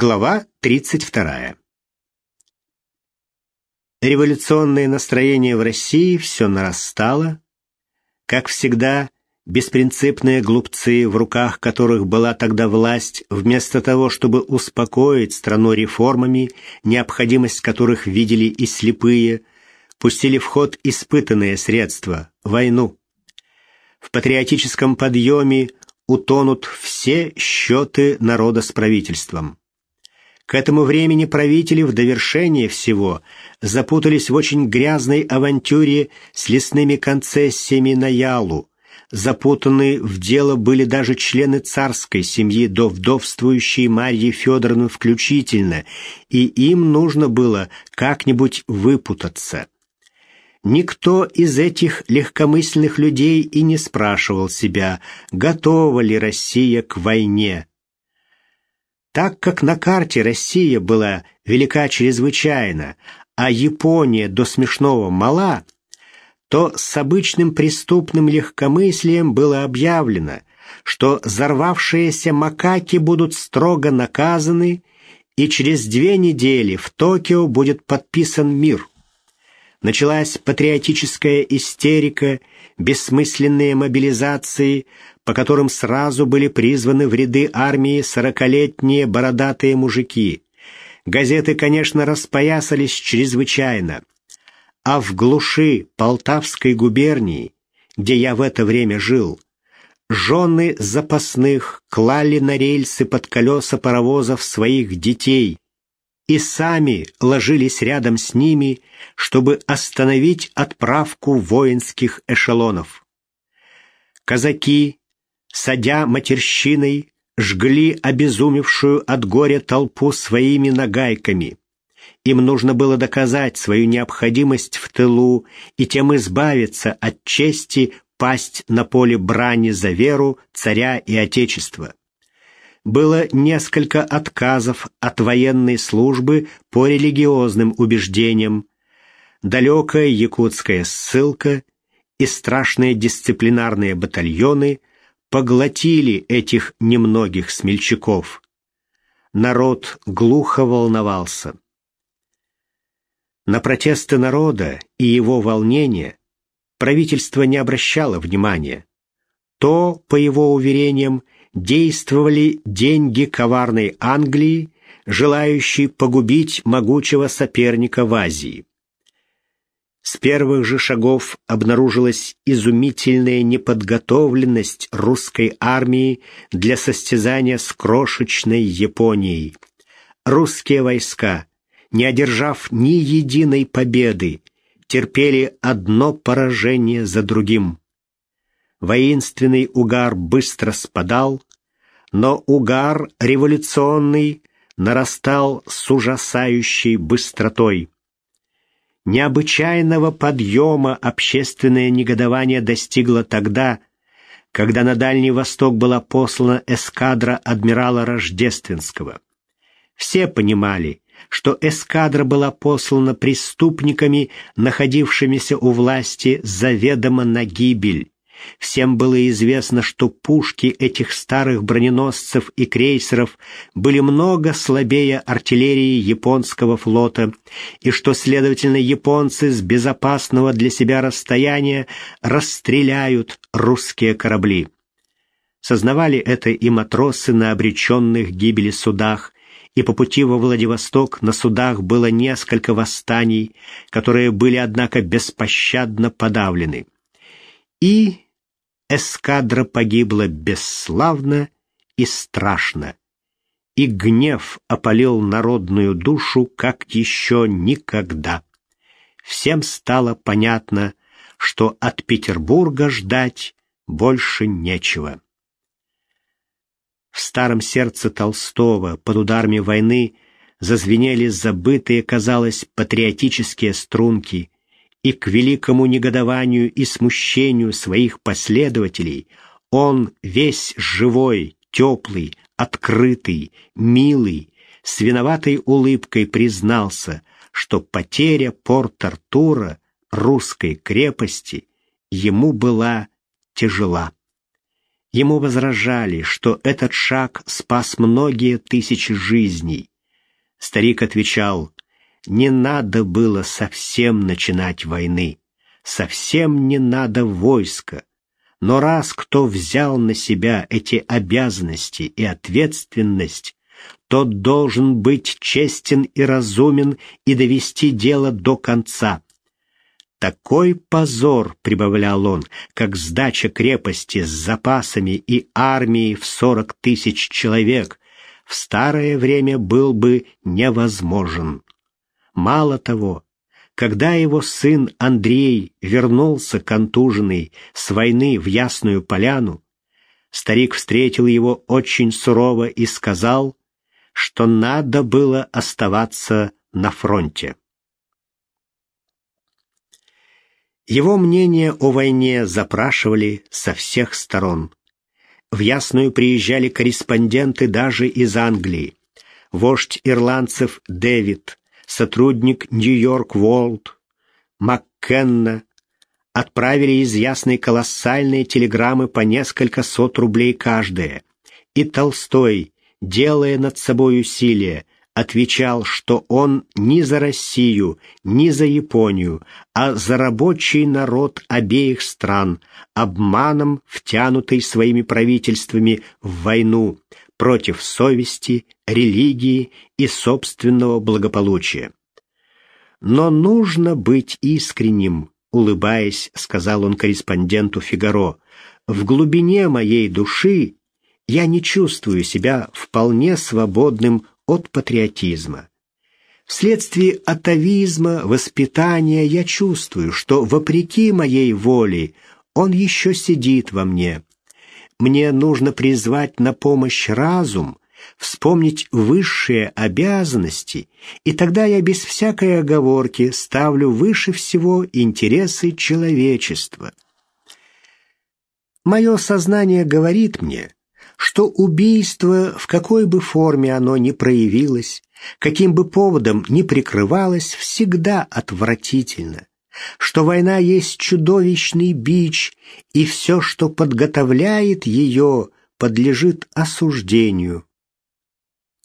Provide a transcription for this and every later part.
Глава 32. Революционное настроение в России все нарастало. Как всегда, беспринципные глупцы, в руках которых была тогда власть, вместо того, чтобы успокоить страну реформами, необходимость которых видели и слепые, пустили в ход испытанные средства – войну. В патриотическом подъеме утонут все счеты народа с правительством. К этому времени правители в довершение всего запутались в очень грязной авантюре с лесными концессиями на Ялу. Запутаны в дело были даже члены царской семьи до вдовствующей Марьи Федоровны включительно, и им нужно было как-нибудь выпутаться. Никто из этих легкомысленных людей и не спрашивал себя, готова ли Россия к войне. Так как на карте Россия была велика чрезвычайно, а Япония до смешного мала, то с обычным преступным легкомыслием было объявлено, что взорвавшиеся макаки будут строго наказаны, и через две недели в Токио будет подписан мир. Началась патриотическая истерика, бессмысленные мобилизации, по которым сразу были призваны в ряды армии сорокалетние бородатые мужики. Газеты, конечно, распоясались чрезвычайно. А в глуши Полтавской губернии, где я в это время жил, жены запасных клали на рельсы под колеса паровозов своих детей и сами ложились рядом с ними, чтобы остановить отправку воинских эшелонов. Казаки, садя матерщиной, жгли обезумевшую от горя толпу своими нагайками. Им нужно было доказать свою необходимость в тылу и тем избавиться от чести пасть на поле брани за веру царя и отечества. Было несколько отказов от военной службы по религиозным убеждениям, далекая якутская ссылка и страшные дисциплинарные батальоны поглотили этих немногих смельчаков. Народ глухо волновался. На протесты народа и его волнения правительство не обращало внимания. То, по его уверениям, действовали деньги коварной Англии, желающей погубить могучего соперника в Азии. С первых же шагов обнаружилась изумительная неподготовленность русской армии для состязания с крошечной Японией. Русские войска, не одержав ни единой победы, терпели одно поражение за другим. Воинственный угар быстро спадал, но угар революционный нарастал с ужасающей быстротой. Необычайного подъема общественное негодование достигло тогда, когда на Дальний Восток была послана эскадра адмирала Рождественского. Все понимали, что эскадра была послана преступниками, находившимися у власти заведомо на гибель. Всем было известно, что пушки этих старых броненосцев и крейсеров были много слабее артиллерии японского флота, и что, следовательно, японцы с безопасного для себя расстояния расстреляют русские корабли. Сознавали это и матросы на обреченных гибели судах, и по пути во Владивосток на судах было несколько восстаний, которые были, однако, беспощадно подавлены. И эскадра погибла бесславно и страшно, и гнев опалил народную душу, как еще никогда. Всем стало понятно, что от Петербурга ждать больше нечего. В старом сердце Толстого под ударами войны зазвенели забытые, казалось, патриотические струнки — и к великому негодованию и смущению своих последователей он весь живой, теплый, открытый, милый, с виноватой улыбкой признался, что потеря Порт-Артура, русской крепости, ему была тяжела. Ему возражали, что этот шаг спас многие тысячи жизней. Старик отвечал, не надо было совсем начинать войны, совсем не надо войска. Но раз кто взял на себя эти обязанности и ответственность, тот должен быть честен и разумен и довести дело до конца. Такой позор, прибавлял он, как сдача крепости с запасами и армией в сорок тысяч человек, в старое время был бы невозможен. Мало того, когда его сын Андрей вернулся контуженный с войны в Ясную Поляну, старик встретил его очень сурово и сказал, что надо было оставаться на фронте. Его мнение о войне запрашивали со всех сторон. В Ясную приезжали корреспонденты даже из Англии. Вождь ирландцев Дэвид, сотрудник Нью-Йорк Волт, Маккенна отправили из Ясной колоссальные телеграммы по несколько сот рублей каждая. И Толстой, делая над собой усилия, отвечал, что он ни за Россию, ни за Японию, а за рабочий народ обеих стран, обманом втянутый своими правительствами в войну против совести, религии и собственного благополучия. Но нужно быть искренним, улыбаясь, сказал он корреспонденту Фигаро. В глубине моей души я не чувствую себя вполне свободным от патриотизма. Вследствие атовизма, воспитания я чувствую, что, вопреки моей воле, он еще сидит во мне. Мне нужно призвать на помощь разум, вспомнить высшие обязанности, и тогда я без всякой оговорки ставлю выше всего интересы человечества. Мое сознание говорит мне, что убийство, в какой бы форме оно ни проявилось, каким бы поводом ни прикрывалось, всегда отвратительно, что война есть чудовищный бич, и все, что подготовляет ее, подлежит осуждению.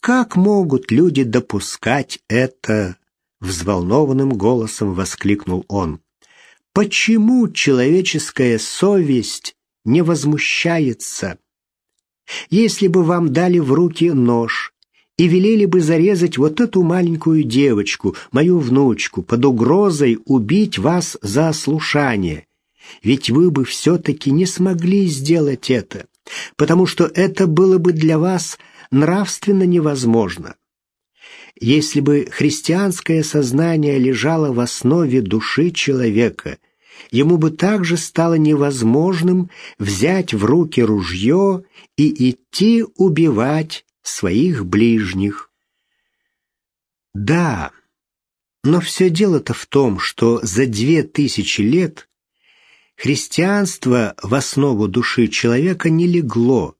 Как могут люди допускать это? Взволнованным голосом воскликнул он. Почему человеческая совесть не возмущается? Если бы вам дали в руки нож и велели бы зарезать вот эту маленькую девочку, мою внучку, под угрозой убить вас за ослушание, ведь вы бы все-таки не смогли сделать это, потому что это было бы для вас нравственно невозможно. Если бы христианское сознание лежало в основе души человека – ему бы также стало невозможным взять в руки ружье и идти убивать своих ближних. Да, но все дело-то в том, что за две тысячи лет христианство в основу души человека не легло,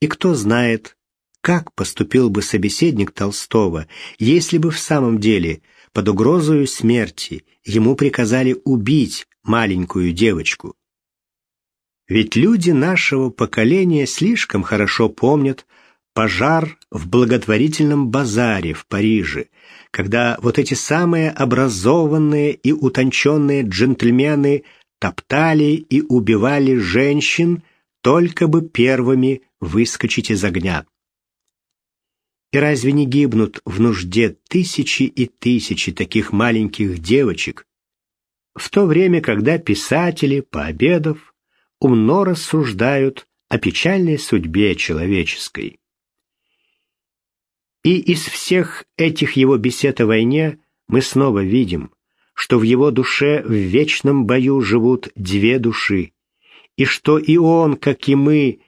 и кто знает, как поступил бы собеседник Толстого, если бы в самом деле под угрозою смерти ему приказали убить маленькую девочку. Ведь люди нашего поколения слишком хорошо помнят пожар в благотворительном базаре в Париже, когда вот эти самые образованные и утонченные джентльмены топтали и убивали женщин, только бы первыми выскочить из огня. И разве не гибнут в нужде тысячи и тысячи таких маленьких девочек, в то время, когда писатели, пообедав, умно рассуждают о печальной судьбе человеческой. И из всех этих его бесед о войне мы снова видим, что в его душе в вечном бою живут две души, и что и он, как и мы,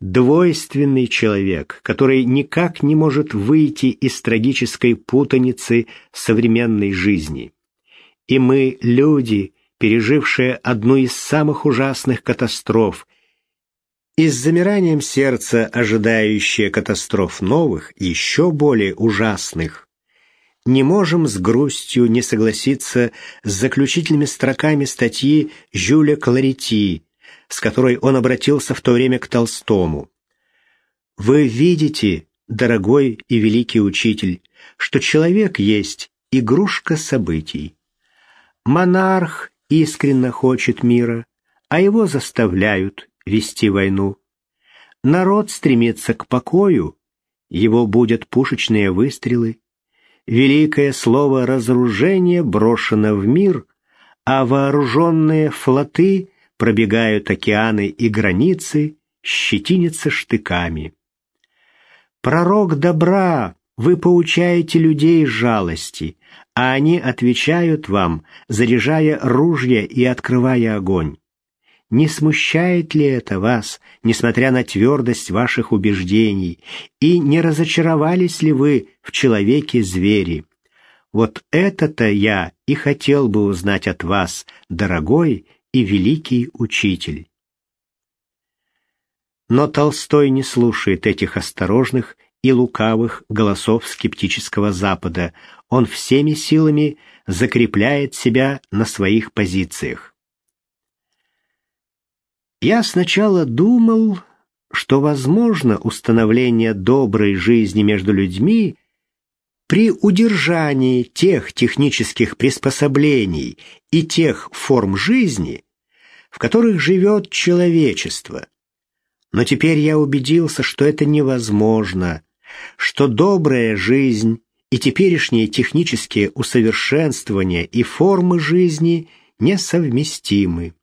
двойственный человек, который никак не может выйти из трагической путаницы современной жизни. И мы, люди, пережившие одну из самых ужасных катастроф, и с замиранием сердца ожидающие катастроф новых, еще более ужасных, не можем с грустью не согласиться с заключительными строками статьи Жюля Кларити с которой он обратился в то время к Толстому. «Вы видите, дорогой и великий учитель, что человек есть игрушка событий. Монарх искренне хочет мира, а его заставляют вести войну. Народ стремится к покою, его будут пушечные выстрелы. Великое слово «разоружение» брошено в мир, а вооруженные флоты пробегают океаны и границы, щетинятся штыками. Пророк добра, вы поучаете людей жалости, а они отвечают вам, заряжая ружья и открывая огонь. Не смущает ли это вас, несмотря на твердость ваших убеждений, и не разочаровались ли вы в человеке-звери? Вот это-то я и хотел бы узнать от вас, дорогой и великий учитель. Но Толстой не слушает этих осторожных и лукавых голосов скептического Запада. Он всеми силами закрепляет себя на своих позициях. Я сначала думал, что возможно установление доброй жизни между людьми при удержании тех технических приспособлений и тех форм жизни, в которых живет человечество. Но теперь я убедился, что это невозможно, что добрая жизнь и теперешние технические усовершенствования и формы жизни несовместимы.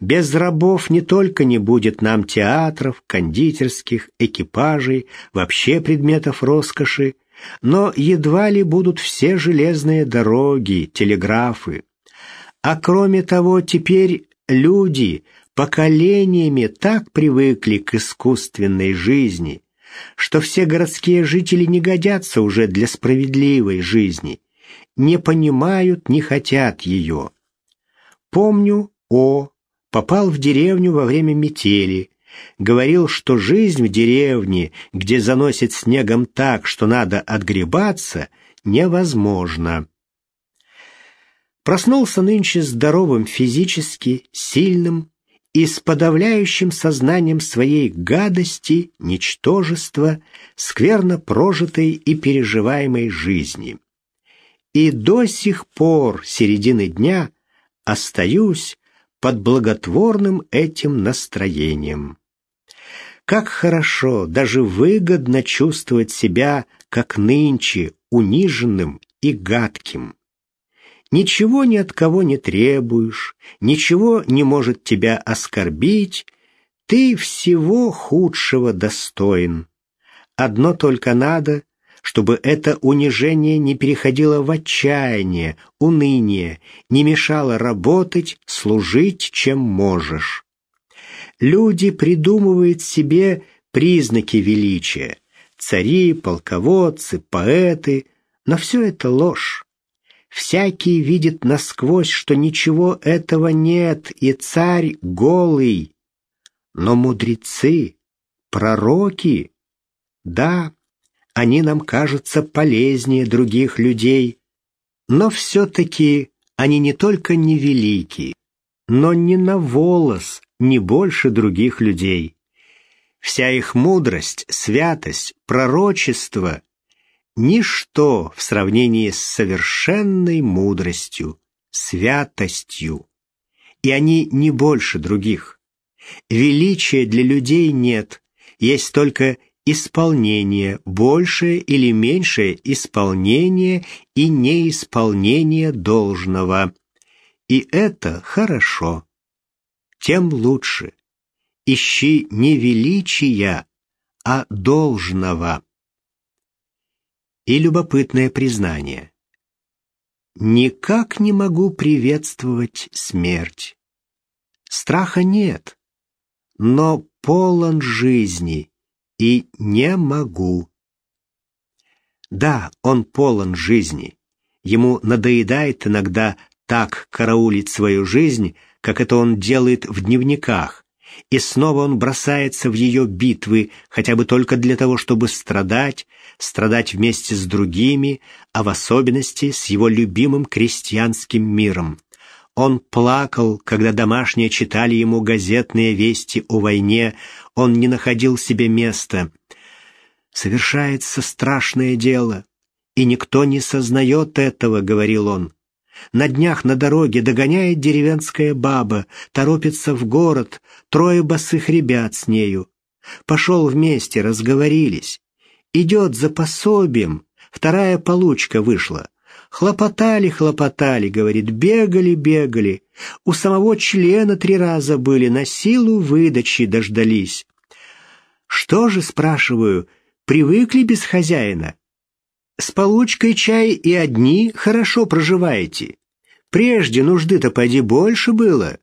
Без рабов не только не будет нам театров, кондитерских, экипажей, вообще предметов роскоши, но едва ли будут все железные дороги, телеграфы. А кроме того, теперь люди поколениями так привыкли к искусственной жизни, что все городские жители не годятся уже для справедливой жизни, не понимают, не хотят ее. Помню О попал в деревню во время метели, говорил, что жизнь в деревне, где заносит снегом так, что надо отгребаться, невозможна. Проснулся нынче здоровым физически, сильным и с подавляющим сознанием своей гадости, ничтожества, скверно прожитой и переживаемой жизни. И до сих пор, середины дня, остаюсь под благотворным этим настроением. Как хорошо, даже выгодно чувствовать себя, как нынче, униженным и гадким. Ничего ни от кого не требуешь, ничего не может тебя оскорбить, ты всего худшего достоин. Одно только надо — чтобы это унижение не переходило в отчаяние, уныние, не мешало работать, служить, чем можешь. Люди придумывают себе признаки величия, цари, полководцы, поэты, но все это ложь. Всякий видит насквозь, что ничего этого нет, и царь голый. Но мудрецы, пророки, да, они нам кажутся полезнее других людей, но все-таки они не только невелики, но не на волос, не больше других людей. Вся их мудрость, святость, пророчество — ничто в сравнении с совершенной мудростью, святостью. И они не больше других. Величия для людей нет, есть только исполнение, большее или меньшее исполнение и неисполнение должного. И это хорошо. Тем лучше. Ищи не величия, а должного. И любопытное признание. Никак не могу приветствовать смерть. Страха нет, но полон жизни и не могу. Да, он полон жизни. Ему надоедает иногда так караулить свою жизнь, как это он делает в дневниках, и снова он бросается в ее битвы, хотя бы только для того, чтобы страдать, страдать вместе с другими, а в особенности с его любимым крестьянским миром. Он плакал, когда домашние читали ему газетные вести о войне, он не находил себе места. «Совершается страшное дело, и никто не сознает этого», — говорил он. На днях на дороге догоняет деревенская баба, торопится в город, трое босых ребят с нею. Пошел вместе, разговорились. Идет за пособием, вторая получка вышла. Хлопотали, хлопотали, говорит, бегали, бегали. У самого члена три раза были, на силу выдачи дождались. Что же, спрашиваю, привыкли без хозяина? С получкой чай и одни хорошо проживаете. Прежде нужды-то поди больше было.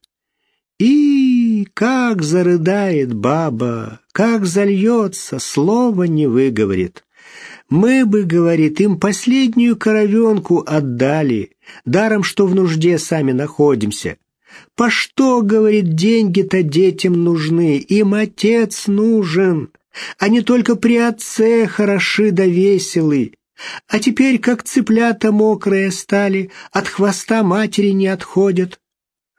И как зарыдает баба, как зальется, слова не выговорит. Мы бы, говорит, им последнюю коровенку отдали, даром, что в нужде сами находимся. По что, говорит, деньги-то детям нужны, им отец нужен, а не только при отце хороши да веселы. А теперь, как цыплята мокрые стали, от хвоста матери не отходят.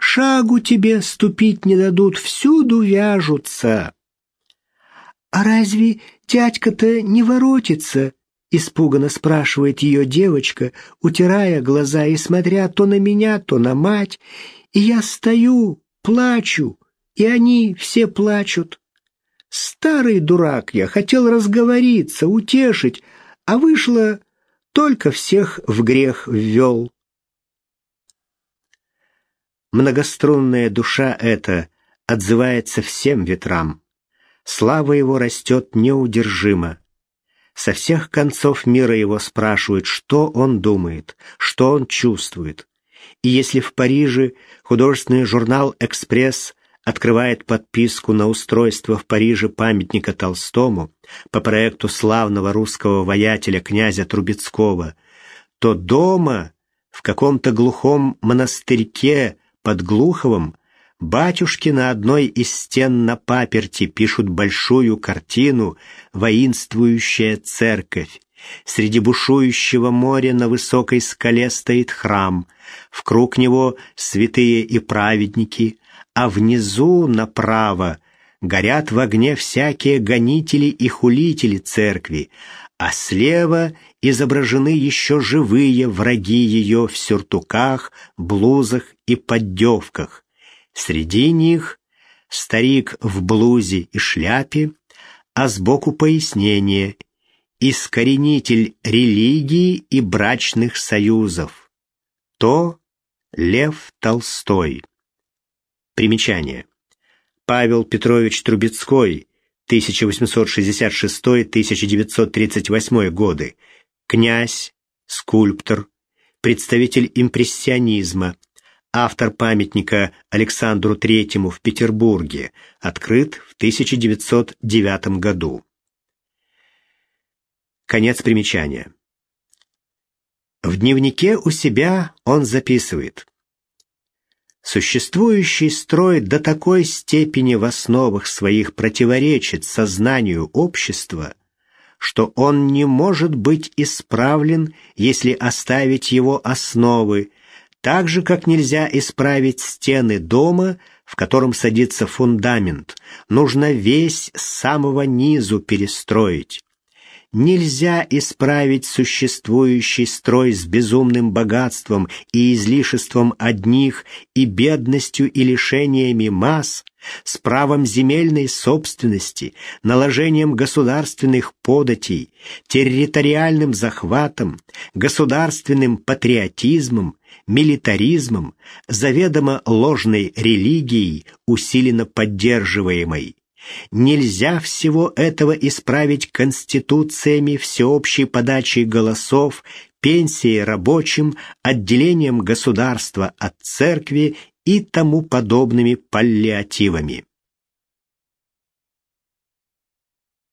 Шагу тебе ступить не дадут, всюду вяжутся. А разве дядька-то не воротится? Испуганно спрашивает ее девочка, утирая глаза и смотря то на меня, то на мать. И я стою, плачу, и они все плачут. Старый дурак я, хотел разговориться, утешить, а вышло только всех в грех ввел. Многострунная душа эта отзывается всем ветрам. Слава его растет неудержимо. Со всех концов мира его спрашивают, что он думает, что он чувствует. И если в Париже художественный журнал «Экспресс» открывает подписку на устройство в Париже памятника Толстому по проекту славного русского воятеля князя Трубецкого, то дома, в каком-то глухом монастырьке под Глуховым, батюшки на одной из стен на паперти пишут большую картину «Воинствующая церковь». Среди бушующего моря на высокой скале стоит храм, в круг него святые и праведники, а внизу направо горят в огне всякие гонители и хулители церкви, а слева изображены еще живые враги ее в сюртуках, блузах и поддевках. Среди них старик в блузе и шляпе, а сбоку пояснение «Искоренитель религии и брачных союзов». То Лев Толстой. Примечание. Павел Петрович Трубецкой, 1866-1938 годы, князь, скульптор, представитель импрессионизма, автор памятника Александру III в Петербурге, открыт в 1909 году. Конец примечания. В дневнике у себя он записывает Существующий строй до такой степени в основах своих противоречит сознанию общества, что он не может быть исправлен, если оставить его основы, так же, как нельзя исправить стены дома, в котором садится фундамент, нужно весь с самого низу перестроить. Нельзя исправить существующий строй с безумным богатством и излишеством одних и бедностью и лишениями масс, с правом земельной собственности, наложением государственных податей, территориальным захватом, государственным патриотизмом, милитаризмом, заведомо ложной религией, усиленно поддерживаемой. Нельзя всего этого исправить конституциями всеобщей подачей голосов, пенсией рабочим, отделением государства от церкви и тому подобными паллиативами.